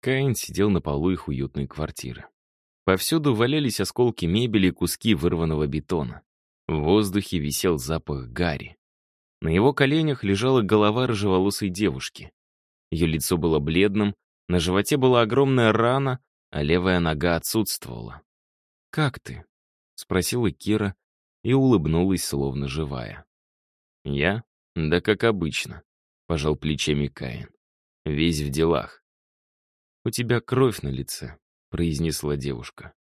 Каин сидел на полу их уютной квартиры. Повсюду валялись осколки мебели и куски вырванного бетона. В воздухе висел запах гари. На его коленях лежала голова рыжеволосой девушки. Ее лицо было бледным, на животе была огромная рана, а левая нога отсутствовала. «Как ты?» — спросила Кира и улыбнулась, словно живая. «Я? Да как обычно», — пожал плечами Каин. «Весь в делах». «У тебя кровь на лице», — произнесла девушка.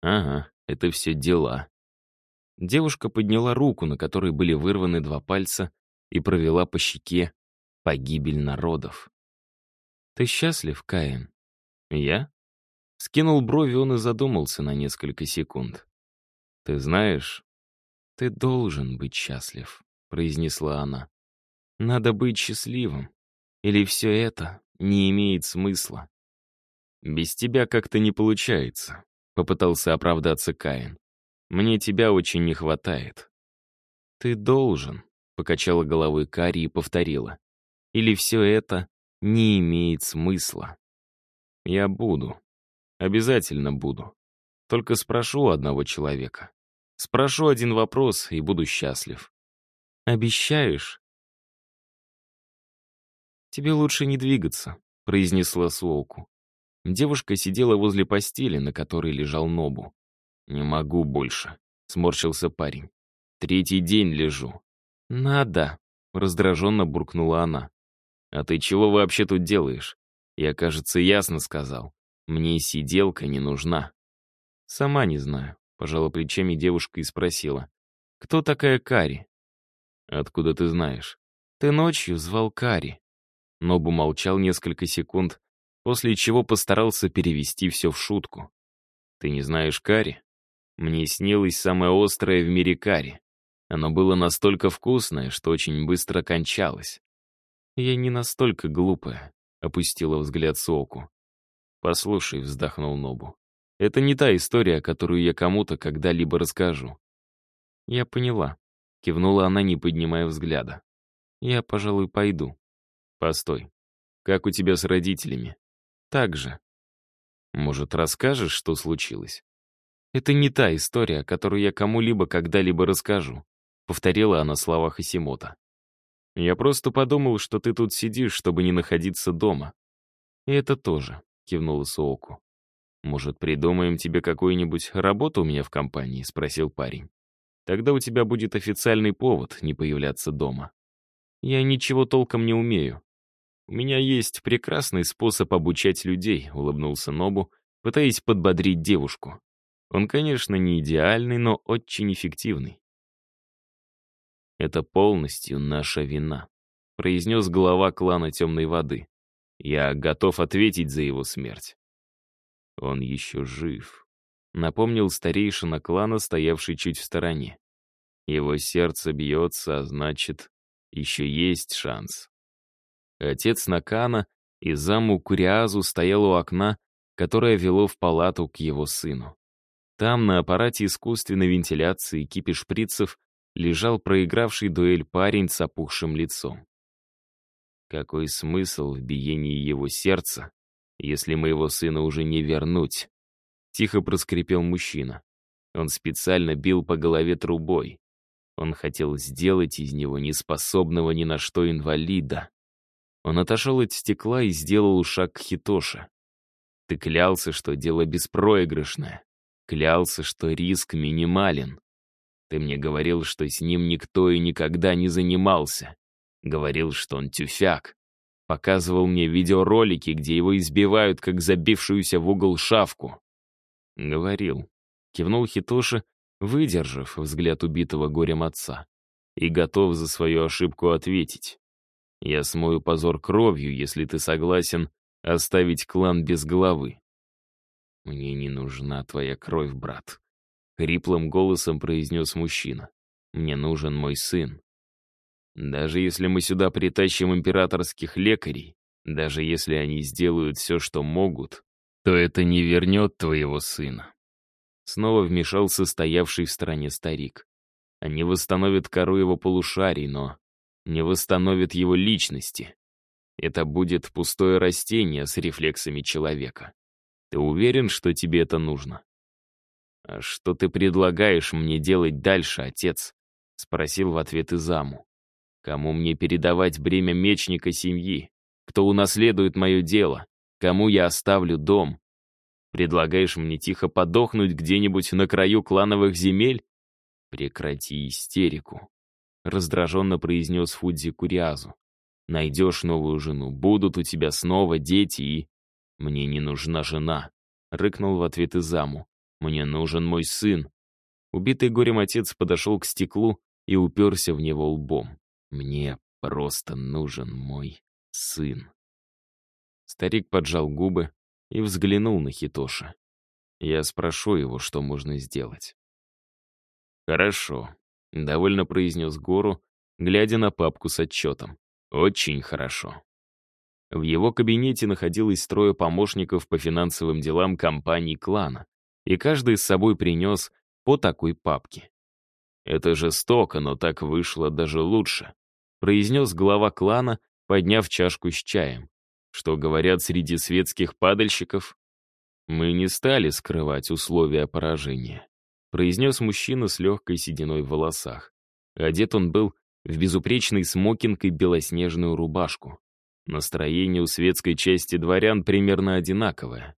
«Ага, это все дела». Девушка подняла руку, на которой были вырваны два пальца, и провела по щеке погибель народов. «Ты счастлив, Каин?» «Я?» Скинул брови он и задумался на несколько секунд. «Ты знаешь, ты должен быть счастлив», — произнесла она. «Надо быть счастливым, или все это не имеет смысла». «Без тебя как-то не получается», — попытался оправдаться Каин. «Мне тебя очень не хватает». «Ты должен», — покачала головой Кари и повторила. «Или все это не имеет смысла». «Я буду», Обязательно буду. Только спрошу одного человека. Спрошу один вопрос и буду счастлив. Обещаешь? Тебе лучше не двигаться, произнесла Суоку. Девушка сидела возле постели, на которой лежал Нобу. «Не могу больше», — сморщился парень. «Третий день лежу». «Надо», — раздраженно буркнула она. «А ты чего вообще тут делаешь? Я, кажется, ясно сказал. Мне сиделка не нужна. Сама не знаю, пожала плечами девушка и спросила. Кто такая Кари? Откуда ты знаешь? Ты ночью звал Кари. Нобу молчал несколько секунд, после чего постарался перевести все в шутку. Ты не знаешь Кари? Мне снилось самое острое в мире Кари. Оно было настолько вкусное, что очень быстро кончалось. Я не настолько глупая, опустила взгляд Соку. «Послушай», — вздохнул Нобу. «Это не та история, которую я кому-то когда-либо расскажу». «Я поняла», — кивнула она, не поднимая взгляда. «Я, пожалуй, пойду». «Постой. Как у тебя с родителями?» «Так же». «Может, расскажешь, что случилось?» «Это не та история, которую я кому-либо когда-либо расскажу», — повторила она слова Хасимота. «Я просто подумал, что ты тут сидишь, чтобы не находиться дома. И это тоже кивнула Сооку. «Может, придумаем тебе какую-нибудь работу у меня в компании?» — спросил парень. «Тогда у тебя будет официальный повод не появляться дома». «Я ничего толком не умею». «У меня есть прекрасный способ обучать людей», — улыбнулся Нобу, пытаясь подбодрить девушку. «Он, конечно, не идеальный, но очень эффективный». «Это полностью наша вина», — произнес глава клана Темной Воды. Я готов ответить за его смерть. Он еще жив. Напомнил старейшина клана, стоявший чуть в стороне. Его сердце бьется, а значит, еще есть шанс. Отец Накана и заму Куриазу стоял у окна, которое вело в палату к его сыну. Там, на аппарате искусственной вентиляции кипи шприцев, лежал проигравший дуэль парень с опухшим лицом. Какой смысл в биении его сердца, если моего сына уже не вернуть? Тихо проскрипел мужчина. Он специально бил по голове трубой. Он хотел сделать из него неспособного ни на что инвалида. Он отошел от стекла и сделал шаг к Хитоше. Ты клялся, что дело беспроигрышное. Клялся, что риск минимален. Ты мне говорил, что с ним никто и никогда не занимался. Говорил, что он тюфяк. Показывал мне видеоролики, где его избивают, как забившуюся в угол шавку. Говорил. Кивнул Хитоши, выдержав взгляд убитого горем отца. И готов за свою ошибку ответить. Я смою позор кровью, если ты согласен оставить клан без главы. Мне не нужна твоя кровь, брат. Хриплым голосом произнес мужчина. Мне нужен мой сын. Даже если мы сюда притащим императорских лекарей, даже если они сделают все, что могут, то это не вернет твоего сына. Снова вмешался стоявший в стороне старик. Они восстановят кору его полушарий, но не восстановят его личности. это будет пустое растение с рефлексами человека. Ты уверен, что тебе это нужно? «А что ты предлагаешь мне делать дальше, отец?» — спросил в ответ Изаму. «Кому мне передавать бремя мечника семьи? Кто унаследует мое дело? Кому я оставлю дом? Предлагаешь мне тихо подохнуть где-нибудь на краю клановых земель? Прекрати истерику», — раздраженно произнес Фудзи Куриазу. «Найдешь новую жену, будут у тебя снова дети и...» «Мне не нужна жена», — рыкнул в ответ Изаму. Мне нужен мой сын. Убитый горем отец подошел к стеклу и уперся в него лбом. Мне просто нужен мой сын. Старик поджал губы и взглянул на Хитоши. Я спрошу его, что можно сделать. «Хорошо», — довольно произнес Гору, глядя на папку с отчетом. «Очень хорошо». В его кабинете находилось трое помощников по финансовым делам компании клана и каждый с собой принес по такой папке. «Это жестоко, но так вышло даже лучше», произнес глава клана, подняв чашку с чаем. Что говорят среди светских падальщиков? «Мы не стали скрывать условия поражения», произнес мужчина с легкой сединой в волосах. Одет он был в безупречный смокинг и белоснежную рубашку. Настроение у светской части дворян примерно одинаковое.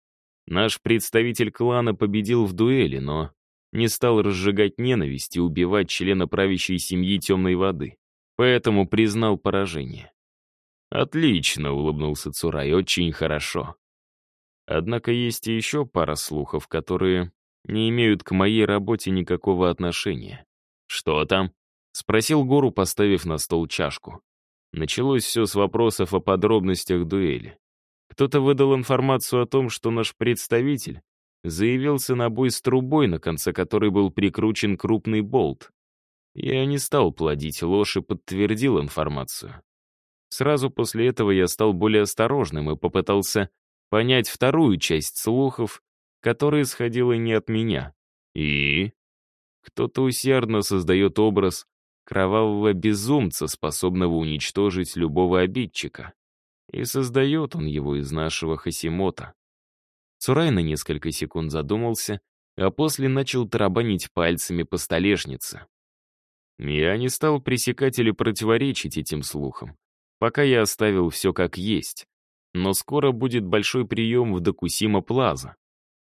Наш представитель клана победил в дуэли, но не стал разжигать ненависть и убивать члена правящей семьи темной воды. Поэтому признал поражение. «Отлично», — улыбнулся Цурай, — «очень хорошо». Однако есть и еще пара слухов, которые не имеют к моей работе никакого отношения. «Что там?» — спросил Гору, поставив на стол чашку. Началось все с вопросов о подробностях дуэли. Кто-то выдал информацию о том, что наш представитель заявился на бой с трубой, на конце которой был прикручен крупный болт. Я не стал плодить ложь и подтвердил информацию. Сразу после этого я стал более осторожным и попытался понять вторую часть слухов, которая исходила не от меня. И кто-то усердно создает образ кровавого безумца, способного уничтожить любого обидчика. И создает он его из нашего Хасимота. Цурай на несколько секунд задумался, а после начал тарабанить пальцами по столешнице. Я не стал пресекать или противоречить этим слухам, пока я оставил все как есть. Но скоро будет большой прием в Докусима Плаза.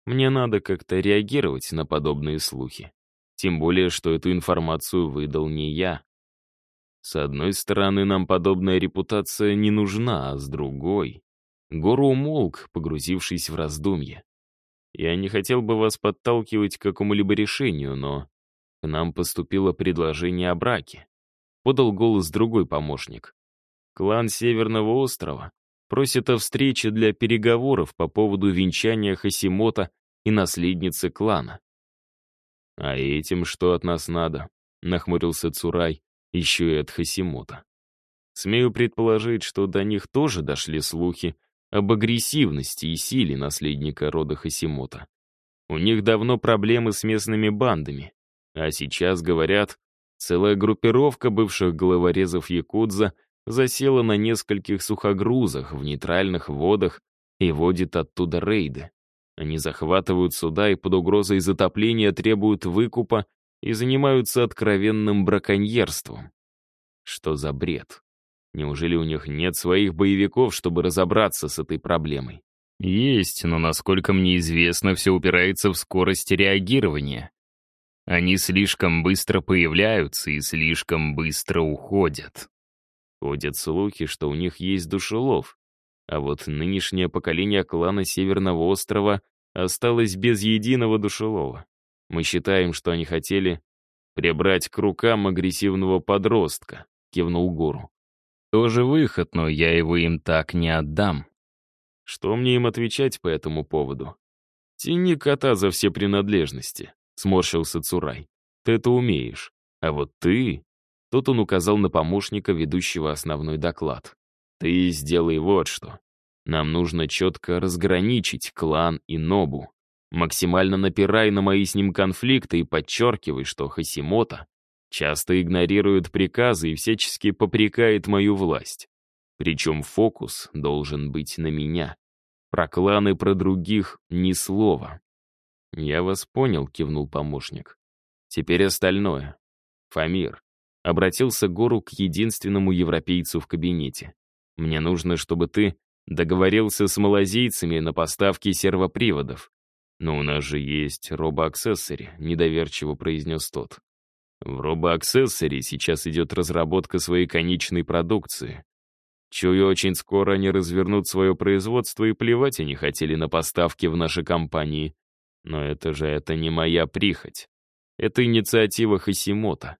Мне надо как-то реагировать на подобные слухи. Тем более, что эту информацию выдал не я. С одной стороны, нам подобная репутация не нужна, а с другой... Гору умолк, погрузившись в раздумье. Я не хотел бы вас подталкивать к какому-либо решению, но к нам поступило предложение о браке. Подал голос другой помощник. Клан Северного острова просит о встрече для переговоров по поводу венчания Хасимота и наследницы клана. «А этим что от нас надо?» — нахмурился Цурай еще и от Хасимота. Смею предположить, что до них тоже дошли слухи об агрессивности и силе наследника рода Хасимота. У них давно проблемы с местными бандами, а сейчас, говорят, целая группировка бывших головорезов Якудза засела на нескольких сухогрузах в нейтральных водах и водит оттуда рейды. Они захватывают суда и под угрозой затопления требуют выкупа и занимаются откровенным браконьерством. Что за бред? Неужели у них нет своих боевиков, чтобы разобраться с этой проблемой? Есть, но, насколько мне известно, все упирается в скорость реагирования. Они слишком быстро появляются и слишком быстро уходят. Ходят слухи, что у них есть душелов, а вот нынешнее поколение клана Северного острова осталось без единого душелова. Мы считаем, что они хотели прибрать к рукам агрессивного подростка», — кивнул Гуру. «Тоже выход, но я его им так не отдам». «Что мне им отвечать по этому поводу?» «Тяни кота за все принадлежности», — сморщился Цурай. «Ты это умеешь. А вот ты...» Тут он указал на помощника, ведущего основной доклад. «Ты сделай вот что. Нам нужно четко разграничить клан и Нобу. Максимально напирай на мои с ним конфликты и подчеркивай, что Хасимота часто игнорирует приказы и всячески попрекает мою власть. Причем фокус должен быть на меня. Про кланы, про других ни слова. «Я вас понял», — кивнул помощник. «Теперь остальное. Фамир». Обратился Гору к единственному европейцу в кабинете. «Мне нужно, чтобы ты договорился с малазийцами на поставки сервоприводов. Но у нас же есть робоаксессори», — недоверчиво произнес тот. В робоаксессоре сейчас идет разработка своей конечной продукции. Чую, очень скоро они развернут свое производство и плевать они хотели на поставки в наши компании. Но это же это не моя прихоть. Это инициатива Хасимота.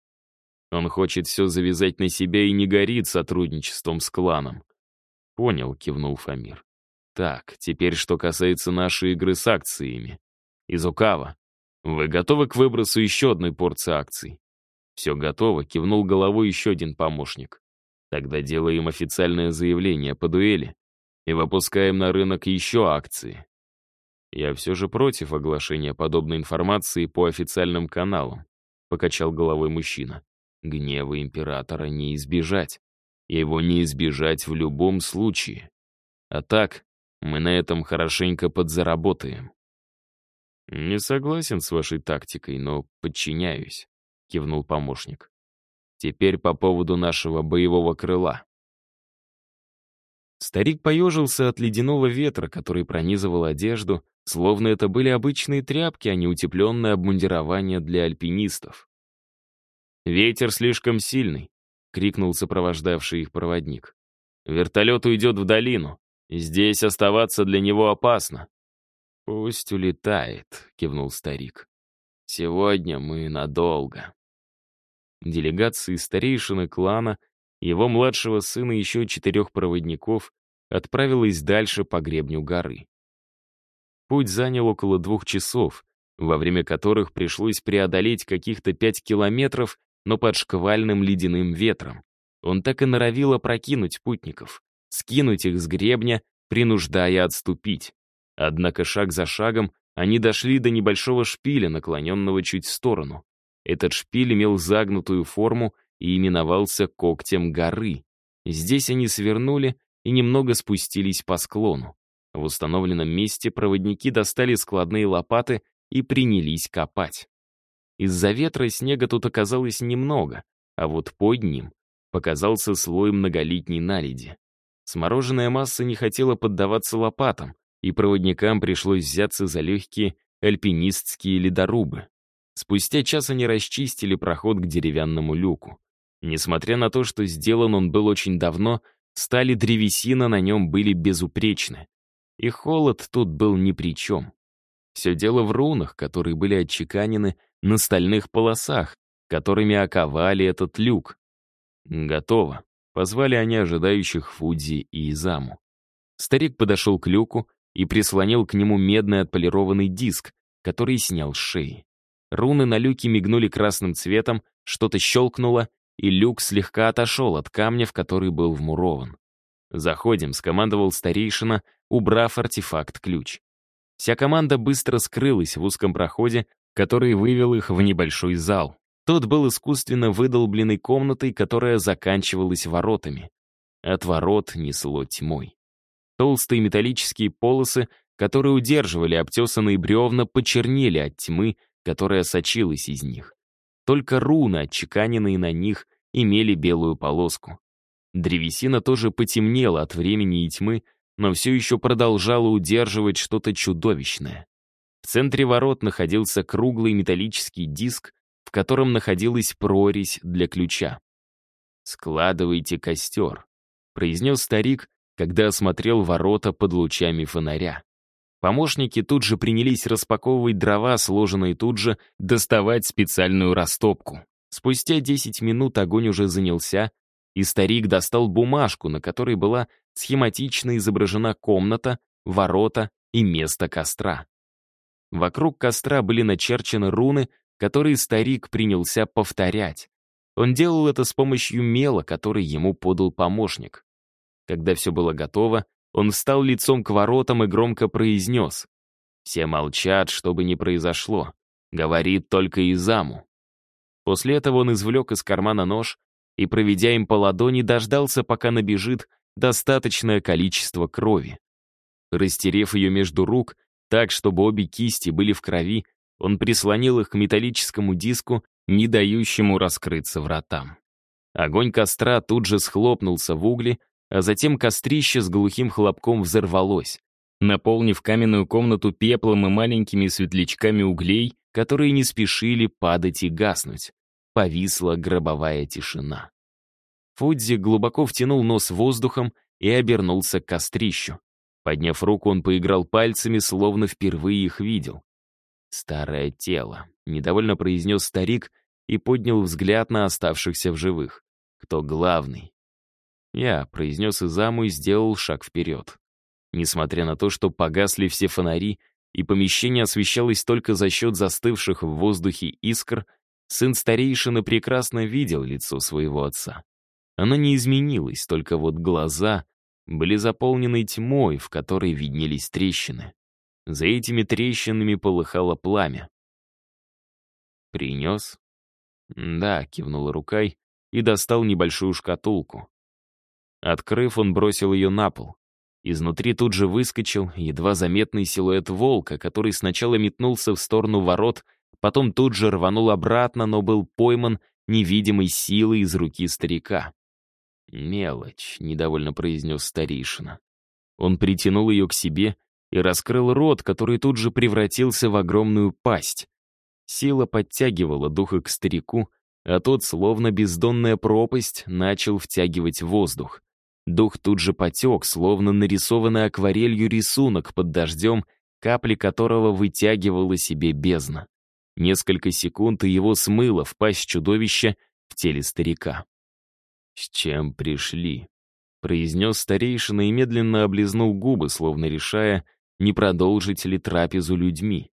Он хочет все завязать на себя и не горит сотрудничеством с кланом. «Понял», — кивнул Фамир. «Так, теперь что касается нашей игры с акциями. Изукава, вы готовы к выбросу еще одной порции акций?» «Все готово», — кивнул головой еще один помощник. «Тогда делаем официальное заявление по дуэли и выпускаем на рынок еще акции». «Я все же против оглашения подобной информации по официальным каналам», — покачал головой мужчина. «Гнева императора не избежать. Его не избежать в любом случае. А так, мы на этом хорошенько подзаработаем». «Не согласен с вашей тактикой, но подчиняюсь», — кивнул помощник. «Теперь по поводу нашего боевого крыла». Старик поежился от ледяного ветра, который пронизывал одежду, словно это были обычные тряпки, а не утепленное обмундирование для альпинистов. «Ветер слишком сильный», — крикнул сопровождавший их проводник. «Вертолет уйдет в долину. Здесь оставаться для него опасно». «Пусть улетает», — кивнул старик. «Сегодня мы надолго». Делегации старейшины клана, его младшего сына и еще четырех проводников отправилась дальше по гребню горы. Путь занял около двух часов, во время которых пришлось преодолеть каких-то пять километров, но под шквальным ледяным ветром. Он так и норовил опрокинуть путников, скинуть их с гребня, принуждая отступить. Однако шаг за шагом они дошли до небольшого шпиля, наклоненного чуть в сторону. Этот шпиль имел загнутую форму и именовался когтем горы. Здесь они свернули и немного спустились по склону. В установленном месте проводники достали складные лопаты и принялись копать. Из-за ветра снега тут оказалось немного, а вот под ним показался слой многолетней наледи. Смороженная масса не хотела поддаваться лопатам, и проводникам пришлось взяться за легкие альпинистские ледорубы. Спустя час они расчистили проход к деревянному люку. Несмотря на то, что сделан он был очень давно, стали древесина на нем были безупречны. И холод тут был ни при чем. Все дело в рунах, которые были отчеканены на стальных полосах, которыми оковали этот люк. Готово. Позвали они ожидающих Фудзи и Изаму. Старик подошел к люку и прислонил к нему медный отполированный диск, который снял с шеи. Руны на люке мигнули красным цветом, что-то щелкнуло, и люк слегка отошел от камня, в который был вмурован. «Заходим», — скомандовал старейшина, убрав артефакт-ключ. Вся команда быстро скрылась в узком проходе, который вывел их в небольшой зал. Тот был искусственно выдолбленной комнатой, которая заканчивалась воротами. От ворот несло тьмой. Толстые металлические полосы, которые удерживали обтесанные бревна, почернели от тьмы, которая сочилась из них. Только руны, отчеканенные на них, имели белую полоску. Древесина тоже потемнела от времени и тьмы, но все еще продолжала удерживать что-то чудовищное. В центре ворот находился круглый металлический диск, в котором находилась прорезь для ключа. «Складывайте костер», — произнес старик, когда осмотрел ворота под лучами фонаря. Помощники тут же принялись распаковывать дрова, сложенные тут же, доставать специальную растопку. Спустя 10 минут огонь уже занялся, и старик достал бумажку, на которой была схематично изображена комната, ворота и место костра. Вокруг костра были начерчены руны, которые старик принялся повторять. Он делал это с помощью мела, который ему подал помощник. Когда все было готово, он встал лицом к воротам и громко произнес. «Все молчат, что бы ни произошло. Говорит только Изаму». После этого он извлек из кармана нож и, проведя им по ладони, дождался, пока набежит достаточное количество крови. Растерев ее между рук, так, чтобы обе кисти были в крови, он прислонил их к металлическому диску, не дающему раскрыться вратам. Огонь костра тут же схлопнулся в угли, а затем кострище с глухим хлопком взорвалось, наполнив каменную комнату пеплом и маленькими светлячками углей, которые не спешили падать и гаснуть. Повисла гробовая тишина. Фудзи глубоко втянул нос воздухом и обернулся к кострищу. Подняв руку, он поиграл пальцами, словно впервые их видел. «Старое тело», — недовольно произнес старик и поднял взгляд на оставшихся в живых. «Кто главный?» Я произнес Изаму и сделал шаг вперед. Несмотря на то, что погасли все фонари, и помещение освещалось только за счет застывших в воздухе искр, сын старейшины прекрасно видел лицо своего отца. Оно не изменилось, только вот глаза были заполнены тьмой, в которой виднелись трещины. За этими трещинами полыхало пламя. «Принес?» «Да», — кивнул рукой и достал небольшую шкатулку. Открыв, он бросил ее на пол. Изнутри тут же выскочил едва заметный силуэт волка, который сначала метнулся в сторону ворот, потом тут же рванул обратно, но был пойман невидимой силой из руки старика. «Мелочь», — недовольно произнес старейшина. Он притянул ее к себе и раскрыл рот, который тут же превратился в огромную пасть. Сила подтягивала духа к старику, а тот, словно бездонная пропасть, начал втягивать воздух. Дух тут же потек, словно нарисованный акварелью рисунок под дождем, капли которого вытягивала себе бездна. Несколько секунд и его смыло в пасть чудовища в теле старика. «С чем пришли?» — произнес старейшина и медленно облизнул губы, словно решая, не продолжить ли трапезу людьми.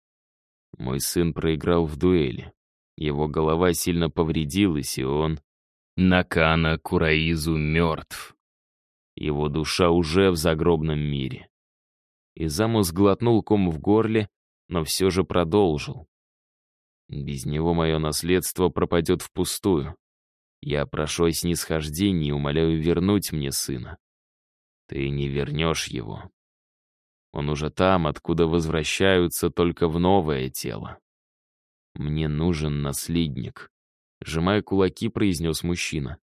Мой сын проиграл в дуэли. Его голова сильно повредилась, и он... Накана Кураизу мертв. Его душа уже в загробном мире. Изамус глотнул ком в горле, но все же продолжил. Без него мое наследство пропадет впустую. Я прошу о снисхождении и умоляю вернуть мне сына. Ты не вернешь его. Он уже там, откуда возвращаются только в новое тело. Мне нужен наследник. Сжимая кулаки, произнес мужчина.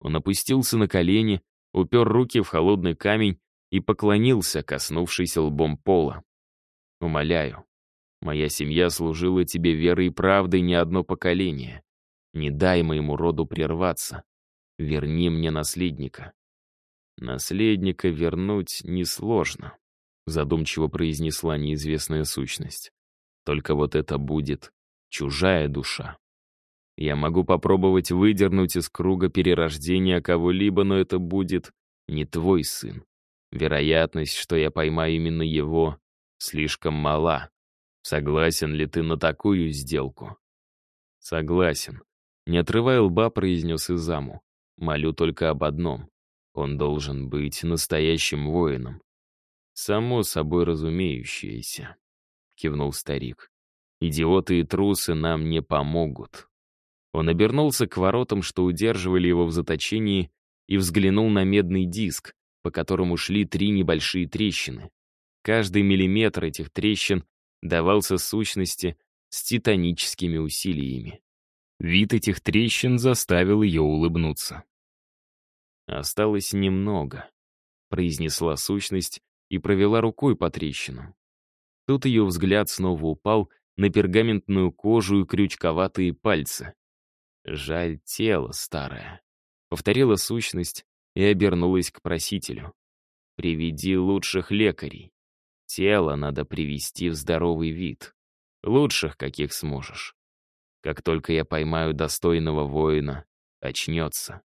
Он опустился на колени, упер руки в холодный камень и поклонился, коснувшись лбом пола. «Умоляю, моя семья служила тебе верой и правдой не одно поколение. Не дай моему роду прерваться. Верни мне наследника». «Наследника вернуть несложно», — задумчиво произнесла неизвестная сущность. «Только вот это будет чужая душа. Я могу попробовать выдернуть из круга перерождения кого-либо, но это будет не твой сын. Вероятность, что я поймаю именно его, слишком мала. Согласен ли ты на такую сделку? Согласен. Не отрывая лба, произнес Изаму. Молю только об одном. Он должен быть настоящим воином. Само собой разумеющееся, кивнул старик. Идиоты и трусы нам не помогут. Он обернулся к воротам, что удерживали его в заточении, и взглянул на медный диск, по которому шли три небольшие трещины. Каждый миллиметр этих трещин давался сущности с титаническими усилиями. Вид этих трещин заставил ее улыбнуться. «Осталось немного», — произнесла сущность и провела рукой по трещинам. Тут ее взгляд снова упал на пергаментную кожу и крючковатые пальцы. Жаль тело старое. Повторила сущность и обернулась к просителю. Приведи лучших лекарей. Тело надо привести в здоровый вид. Лучших, каких сможешь. Как только я поймаю достойного воина, очнется.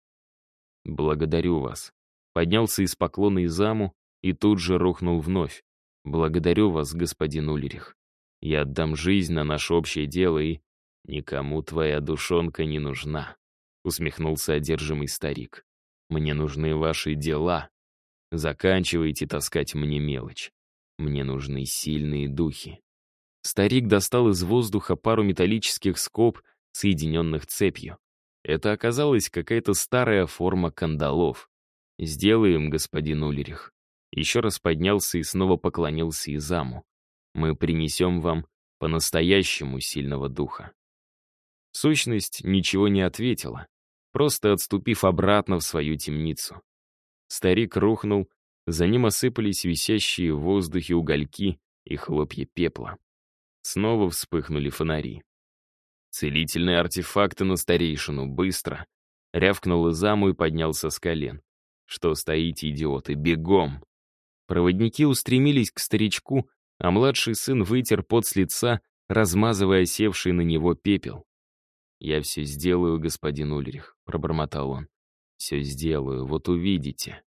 Благодарю вас. Поднялся из поклона и заму и тут же рухнул вновь. Благодарю вас, господин Ульрих. Я отдам жизнь на наше общее дело и «Никому твоя душонка не нужна», — усмехнулся одержимый старик. «Мне нужны ваши дела. Заканчивайте таскать мне мелочь. Мне нужны сильные духи». Старик достал из воздуха пару металлических скоб, соединенных цепью. Это оказалась какая-то старая форма кандалов. «Сделаем, господин Улерих». Еще раз поднялся и снова поклонился Изаму. «Мы принесем вам по-настоящему сильного духа». Сущность ничего не ответила, просто отступив обратно в свою темницу. Старик рухнул, за ним осыпались висящие в воздухе угольки и хлопья пепла. Снова вспыхнули фонари. Целительные артефакты на старейшину, быстро. Рявкнул Изаму и поднялся с колен. Что стоите, идиоты, бегом! Проводники устремились к старичку, а младший сын вытер пот с лица, размазывая севший на него пепел. «Я все сделаю, господин Ульрих», — пробормотал он. «Все сделаю, вот увидите».